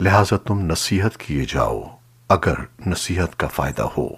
لہذا تم نصیحت کیے جاؤ اگر نصیحت کا فائدہ ہو۔